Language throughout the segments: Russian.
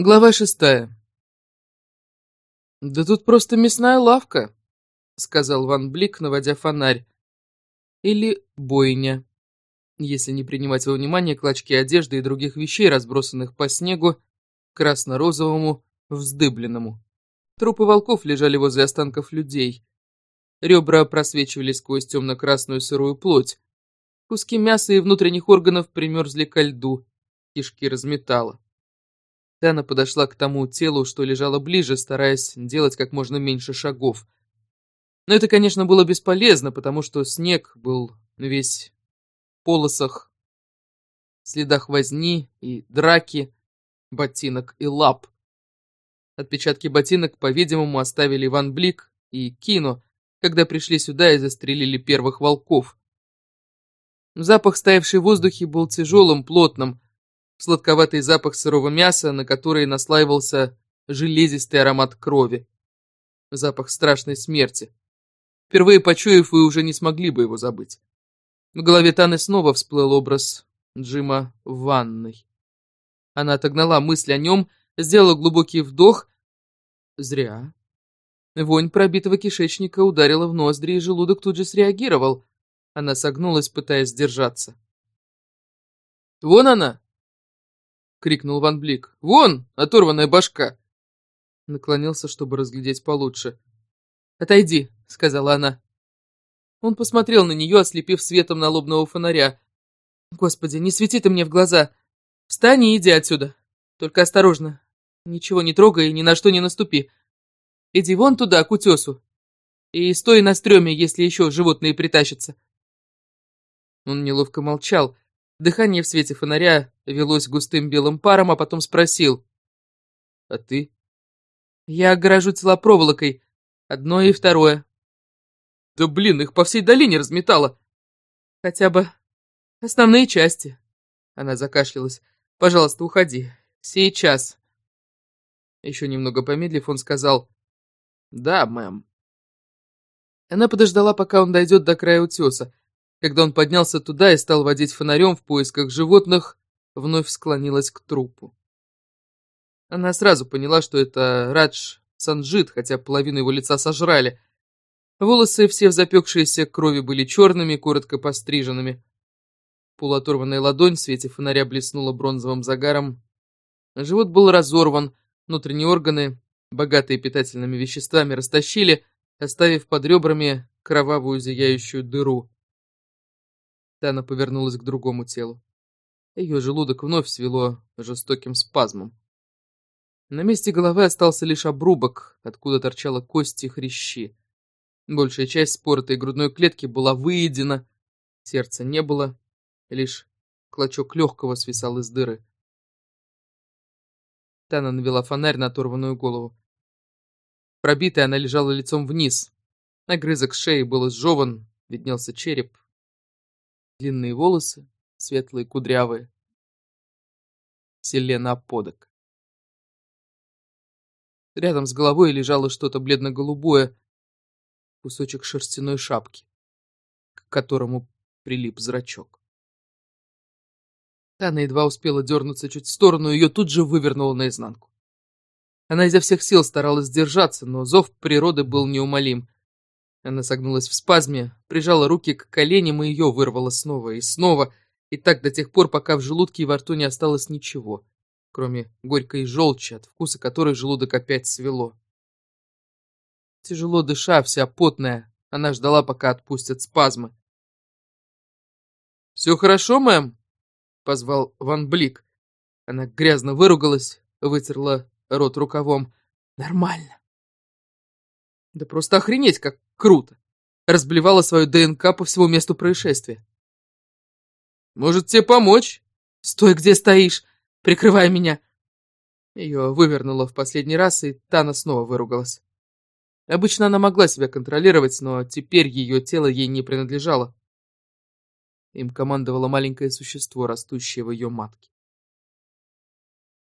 Глава шестая. «Да тут просто мясная лавка», — сказал Ван Блик, наводя фонарь. «Или бойня, если не принимать во внимание клочки одежды и других вещей, разбросанных по снегу, красно-розовому, вздыбленному. Трупы волков лежали возле останков людей. Ребра просвечивали сквозь темно-красную сырую плоть. Куски мяса и внутренних органов примерзли ко льду, кишки разметало. Тана подошла к тому телу, что лежало ближе, стараясь делать как можно меньше шагов. Но это, конечно, было бесполезно, потому что снег был весь в полосах, следах возни и драки, ботинок и лап. Отпечатки ботинок, по-видимому, оставили Ван Блик и Кино, когда пришли сюда и застрелили первых волков. Запах, стоявший в воздухе, был тяжелым, плотным, сладковатый запах сырого мяса, на который наслаивался железистый аромат крови. Запах страшной смерти. Впервые почуяв, вы уже не смогли бы его забыть. В голове Таны снова всплыл образ Джима в ванной. Она отогнала мысль о нем, сделала глубокий вдох. Зря. Вонь пробитого кишечника ударила в ноздри, и желудок тут же среагировал. Она согнулась, пытаясь сдержаться. «Вон она!» — крикнул Ван Блик. «Вон, оторванная башка!» Наклонился, чтобы разглядеть получше. «Отойди», — сказала она. Он посмотрел на нее, ослепив светом налобного фонаря. «Господи, не свети ты мне в глаза! Встань и иди отсюда! Только осторожно, ничего не трогай и ни на что не наступи. Иди вон туда, к утесу, и стой на стреме, если еще животные притащатся». Он неловко молчал, — Дыхание в свете фонаря велось густым белым паром, а потом спросил. «А ты?» «Я огорожу тела проволокой. Одно и второе». «Да блин, их по всей долине разметало!» «Хотя бы основные части». Она закашлялась. «Пожалуйста, уходи. Сейчас». Еще немного помедлив, он сказал «Да, мэм». Она подождала, пока он дойдет до края утеса. Когда он поднялся туда и стал водить фонарем в поисках животных, вновь склонилась к трупу. Она сразу поняла, что это Радж Санджит, хотя половину его лица сожрали. Волосы все в запекшейся крови были черными, коротко постриженными. Полуоторванная ладонь в свете фонаря блеснула бронзовым загаром. Живот был разорван, внутренние органы, богатые питательными веществами, растащили, оставив под ребрами кровавую зияющую дыру. Тана повернулась к другому телу. Ее желудок вновь свело жестоким спазмом. На месте головы остался лишь обрубок, откуда торчала кость и хрящи. Большая часть споротой грудной клетки была выедена, сердца не было, лишь клочок легкого свисал из дыры. Тана навела фонарь на оторванную голову. Пробитая она лежала лицом вниз. Огрызок шеи был изжеван, виднелся череп, длинные волосы, светлые кудрявые. Селена подок. Рядом с головой лежало что-то бледно-голубое, кусочек шерстяной шапки, к которому прилип зрачок. Тана едва успела дернуться чуть в сторону, ее тут же вывернуло наизнанку. Она изо всех сил старалась сдержаться, но зов природы был неумолим. Она согнулась в спазме, прижала руки к коленям и ее вырвало снова и снова, и так до тех пор, пока в желудке и во рту не осталось ничего, кроме горькой желчи, от вкуса которой желудок опять свело. Тяжело дыша, вся потная, она ждала, пока отпустят спазмы. «Все хорошо, мэм?» — позвал Ван Блик. Она грязно выругалась, вытерла рот рукавом. «Нормально». Да просто охренеть, как круто. Разблевала свою ДНК по всему месту происшествия. Может, тебе помочь? Стой, где стоишь, прикрывай меня. Ее вывернуло в последний раз, и Тана снова выругалась. Обычно она могла себя контролировать, но теперь ее тело ей не принадлежало. Им командовало маленькое существо, растущее в ее матке.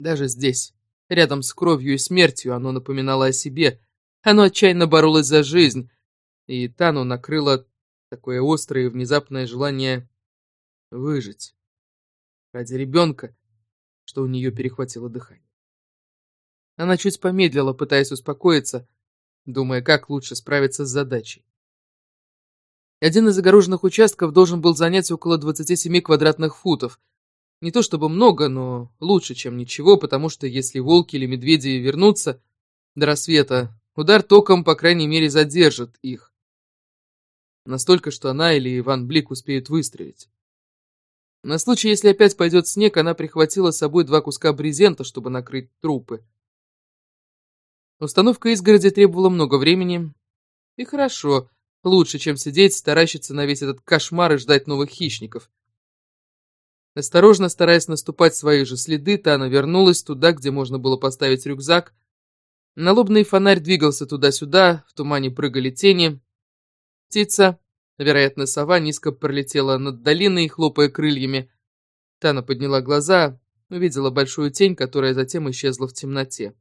Даже здесь, рядом с кровью и смертью, оно напоминало о себе, оно отчаянно боролось за жизнь, и Тану накрыло такое острое и внезапное желание выжить ради ребенка, что у нее перехватило дыхание. Она чуть помедлила, пытаясь успокоиться, думая, как лучше справиться с задачей. Один из огороженных участков должен был занять около 27 квадратных футов. Не то чтобы много, но лучше, чем ничего, потому что если волки или медведи вернутся до рассвета, удар током, по крайней мере, задержит их. Настолько, что она или Иван Блик успеют выстрелить. На случай, если опять пойдет снег, она прихватила с собой два куска брезента, чтобы накрыть трупы. Установка изгороди требовала много времени. И хорошо, лучше, чем сидеть, таращиться на весь этот кошмар и ждать новых хищников. Осторожно, стараясь наступать свои же следы, Тана вернулась туда, где можно было поставить рюкзак. Налобный фонарь двигался туда-сюда, в тумане прыгали тени. Птица, вероятно, сова, низко пролетела над долиной, хлопая крыльями. Тана подняла глаза, увидела большую тень, которая затем исчезла в темноте.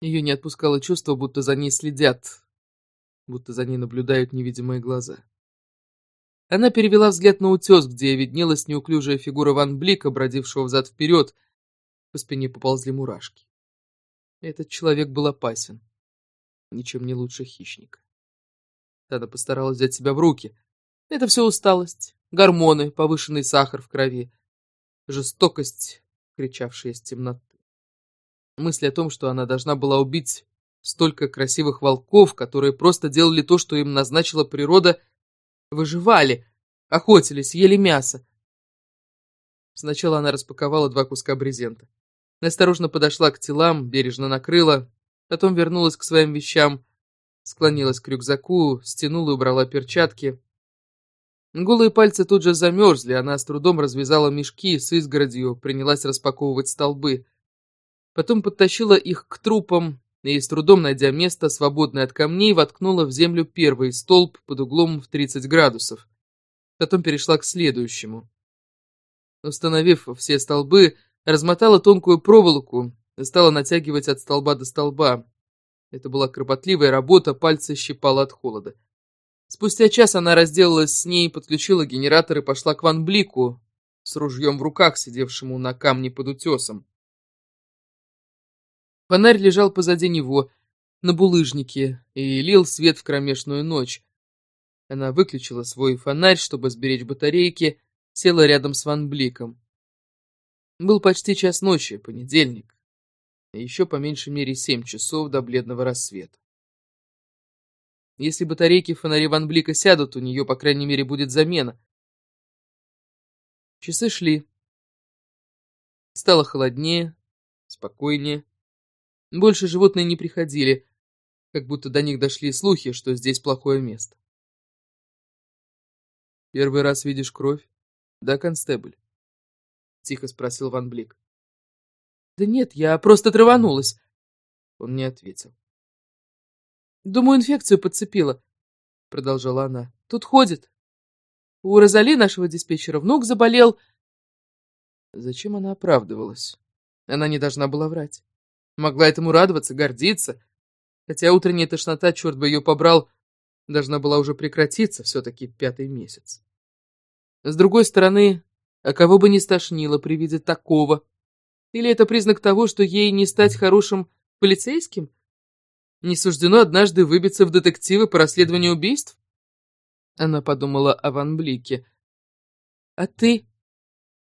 Ее не отпускало чувство, будто за ней следят, будто за ней наблюдают невидимые глаза. Она перевела взгляд на утес, где виднелась неуклюжая фигура Ван Блика, бродившего взад-вперед. По спине поползли мурашки. Этот человек был опасен. Ничем не лучше хищника. Она постаралась взять себя в руки. Это все усталость, гормоны, повышенный сахар в крови, жестокость, кричавшая из темноты. Мысль о том, что она должна была убить столько красивых волков, которые просто делали то, что им назначила природа, выживали, охотились, ели мясо. Сначала она распаковала два куска брезента. Осторожно подошла к телам, бережно накрыла, потом вернулась к своим вещам, склонилась к рюкзаку, стянула и убрала перчатки. Голые пальцы тут же замерзли, она с трудом развязала мешки с изгородью, принялась распаковывать столбы — Потом подтащила их к трупам и, с трудом найдя место, свободное от камней, воткнула в землю первый столб под углом в 30 градусов. Потом перешла к следующему. Установив все столбы, размотала тонкую проволоку и стала натягивать от столба до столба. Это была кропотливая работа, пальцы щипала от холода. Спустя час она разделалась с ней, подключила генератор и пошла к Ван Блику с ружьем в руках, сидевшему на камне под утесом. Фонарь лежал позади него, на булыжнике, и лил свет в кромешную ночь. Она выключила свой фонарь, чтобы сберечь батарейки, села рядом с Ван Бликом. Был почти час ночи, понедельник, еще по меньшей мере семь часов до бледного рассвета. Если батарейки в фонаре Ван Блика сядут, у нее, по крайней мере, будет замена. Часы шли. Стало холоднее, спокойнее. Больше животные не приходили, как будто до них дошли слухи, что здесь плохое место. «Первый раз видишь кровь? Да, констебль?» — тихо спросил Ван Блик. «Да нет, я просто траванулась». Он не ответил. «Думаю, инфекцию подцепила», — продолжала она. «Тут ходит. У Розали, нашего диспетчера, внук заболел». Зачем она оправдывалась? Она не должна была врать. Могла этому радоваться, гордиться. Хотя утренняя тошнота, черт бы ее побрал, должна была уже прекратиться, все-таки пятый месяц. С другой стороны, а кого бы не стошнило при виде такого? Или это признак того, что ей не стать хорошим полицейским? Не суждено однажды выбиться в детективы по расследованию убийств? Она подумала о Ван Блике. А ты?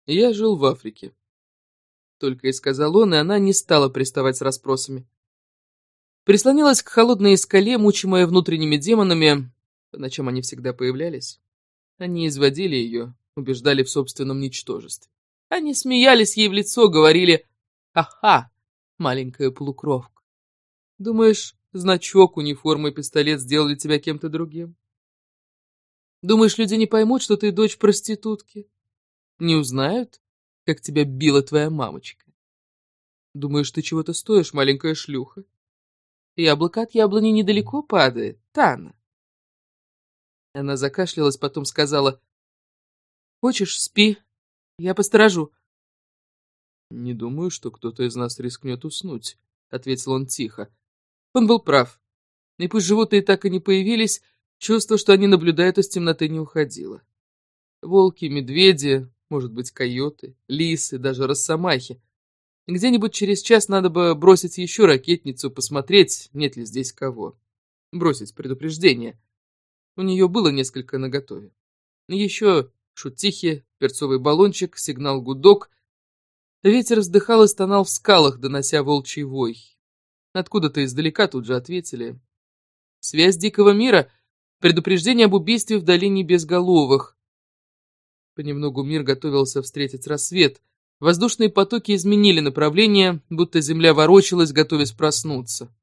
Я жил в Африке только и сказал он, и она не стала приставать с расспросами. Прислонилась к холодной скале, мучимая внутренними демонами. По ночам они всегда появлялись. Они изводили ее, убеждали в собственном ничтожестве. Они смеялись ей в лицо, говорили «Ага, маленькая полукровка. Думаешь, значок, униформа и пистолет сделали тебя кем-то другим? Думаешь, люди не поймут, что ты дочь проститутки? Не узнают, как тебя била твоя мамочка. Думаешь, ты чего-то стоишь, маленькая шлюха? Яблоко от яблони недалеко падает, Тана. Она закашлялась, потом сказала, «Хочешь, спи, я посторожу». «Не думаю, что кто-то из нас рискнет уснуть», — ответил он тихо. Он был прав. И пусть животные так и не появились, чувство, что они наблюдают из темноты, не уходило. Волки, медведи, может быть, койоты, лисы, даже росомахи. Где-нибудь через час надо бы бросить еще ракетницу, посмотреть, нет ли здесь кого. Бросить предупреждение. У нее было несколько наготове. Еще шутихи, перцовый баллончик, сигнал гудок. Ветер вздыхал и стонал в скалах, донося волчий вой. Откуда-то издалека тут же ответили. Связь дикого мира, предупреждение об убийстве в долине безголовых. Понемногу мир готовился встретить рассвет. Воздушные потоки изменили направление, будто земля ворочалась, готовясь проснуться.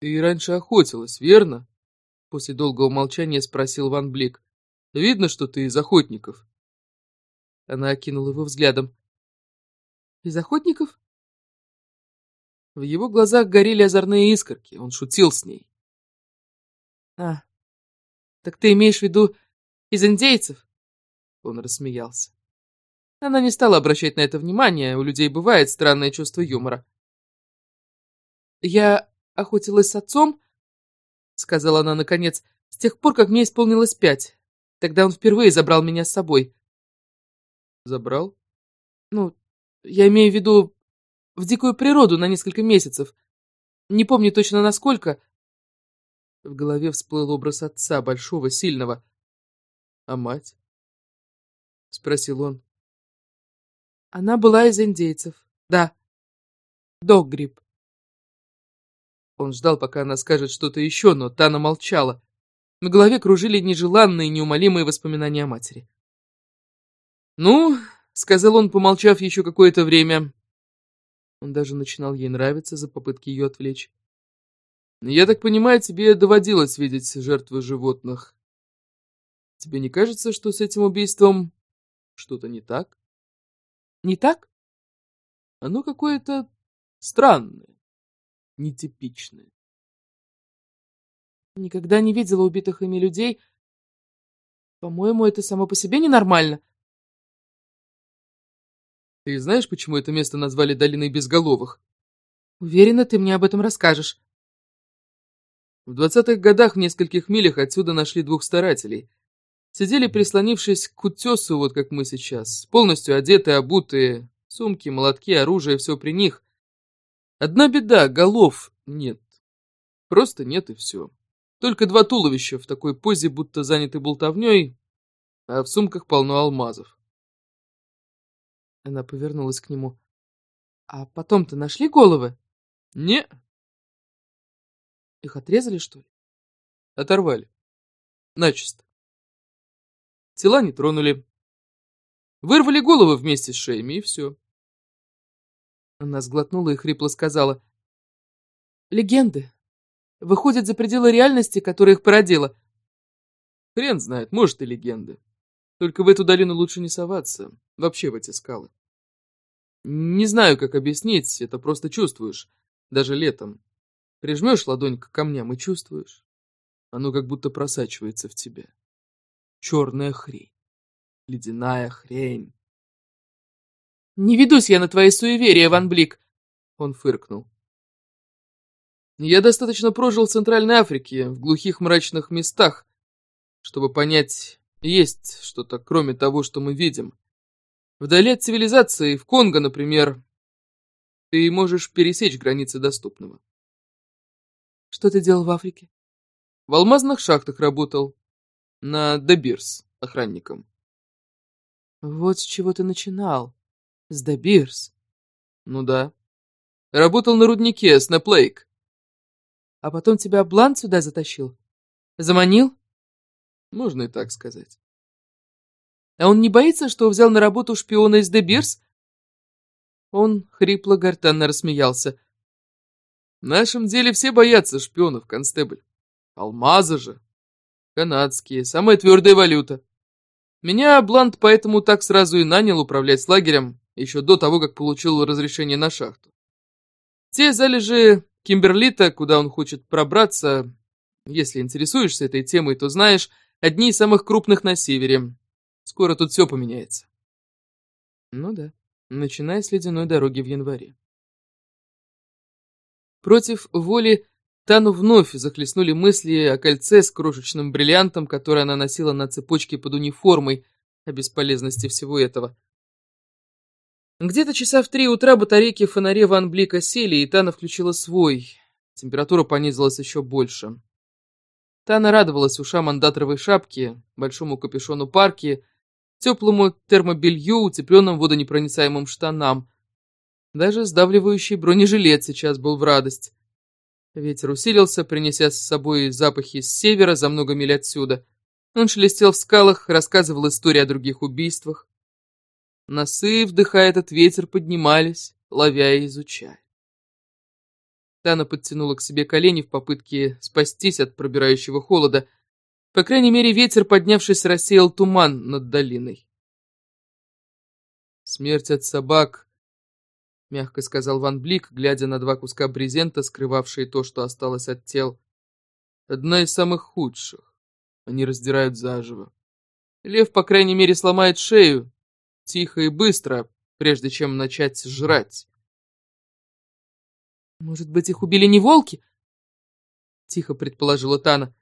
«Ты раньше охотилась, верно?» После долгого молчания спросил Ван Блик. «Видно, что ты из охотников». Она окинула его взглядом. «Из охотников?» В его глазах горели озорные искорки, он шутил с ней. «А, так ты имеешь в виду из индейцев?» Он рассмеялся. Она не стала обращать на это внимание, у людей бывает странное чувство юмора. «Я охотилась с отцом», — сказала она наконец, — «с тех пор, как мне исполнилось пять. Тогда он впервые забрал меня с собой». «Забрал?» «Ну, я имею в виду в дикую природу на несколько месяцев. Не помню точно насколько». В голове всплыл образ отца, большого, сильного. «А мать?» — спросил он. Она была из индейцев, да. Доггрип. Он ждал, пока она скажет что-то еще, но Тана молчала. На голове кружили нежеланные, неумолимые воспоминания о матери. «Ну», — сказал он, помолчав еще какое-то время. Он даже начинал ей нравиться за попытки ее отвлечь. «Я так понимаю, тебе доводилось видеть жертвы животных. Тебе не кажется, что с этим убийством что-то не так?» «Не так?» «Оно какое-то странное нетипичные. Никогда не видела убитых ими людей. По-моему, это само по себе ненормально. Ты знаешь, почему это место назвали Долиной Безголовых? Уверена, ты мне об этом расскажешь. В двадцатых годах в нескольких милях отсюда нашли двух старателей. Сидели, прислонившись к утесу, вот как мы сейчас, полностью одетые, обутые, сумки, молотки, оружие, все при них. Одна беда, голов нет. Просто нет и все. Только два туловища в такой позе, будто заняты болтовней, а в сумках полно алмазов. Она повернулась к нему. А потом-то нашли головы? Не. Их отрезали, что ли? Оторвали. Начисто. Тела не тронули. Вырвали головы вместе с шеями, и все. Она сглотнула и хрипло сказала. «Легенды. Выходят за пределы реальности, которая их породила». «Хрен знает, может и легенды. Только в эту долину лучше не соваться. Вообще в эти скалы. Не знаю, как объяснить, это просто чувствуешь. Даже летом. Прижмешь ладонь к камням и чувствуешь. Оно как будто просачивается в тебя. Черная хрень. Ледяная хрень. «Не ведусь я на твои суеверия, Ван Блик!» Он фыркнул. «Я достаточно прожил в Центральной Африке, в глухих мрачных местах, чтобы понять, есть что-то, кроме того, что мы видим. Вдали от цивилизации, в Конго, например, ты можешь пересечь границы доступного». «Что ты делал в Африке?» «В алмазных шахтах работал. На Дебирс, охранником». «Вот с чего ты начинал», с Дебирс? Ну да. Работал на руднике, Снэплейк. А потом тебя Блан сюда затащил? Заманил? Можно и так сказать. А он не боится, что взял на работу шпиона из Дебирс? Он хрипло гортанно рассмеялся. В нашем деле все боятся шпионов, констебль. Алмазы же. Канадские, самая твердая валюта. Меня Блант поэтому так сразу и нанял управлять лагерем, еще до того, как получил разрешение на шахту. Те залежи Кимберлита, куда он хочет пробраться, если интересуешься этой темой, то знаешь, одни из самых крупных на севере. Скоро тут все поменяется. Ну да, начиная с ледяной дороги в январе. Против воли Тану вновь захлестнули мысли о кольце с крошечным бриллиантом, которое она носила на цепочке под униформой, о бесполезности всего этого. Где-то часа в три утра батарейки в фонаре Ван Блика сели, и Тана включила свой. Температура понизилась еще больше. Тана радовалась ушам мандатровой шапки, большому капюшону парки, теплому термобелью, утепленным водонепроницаемым штанам. Даже сдавливающий бронежилет сейчас был в радость. Ветер усилился, принеся с собой запахи с севера за много миль отсюда. Он шелестел в скалах, рассказывал истории о других убийствах. Носы, вдыхая этот ветер, поднимались, ловя и изучая. Тана подтянула к себе колени в попытке спастись от пробирающего холода. По крайней мере, ветер, поднявшись, рассеял туман над долиной. Смерть от собак, мягко сказал Ван Блик, глядя на два куска брезента, скрывавшие то, что осталось от тел. Одна из самых худших. Они раздирают заживо. Лев, по крайней мере, сломает шею, тихо и быстро, прежде чем начать жрать. «Может быть, их убили не волки?» Тихо предположила Тана.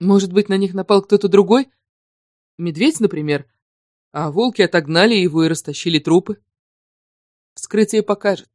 «Может быть, на них напал кто-то другой? Медведь, например? А волки отогнали его и растащили трупы?» Вскрытие покажет.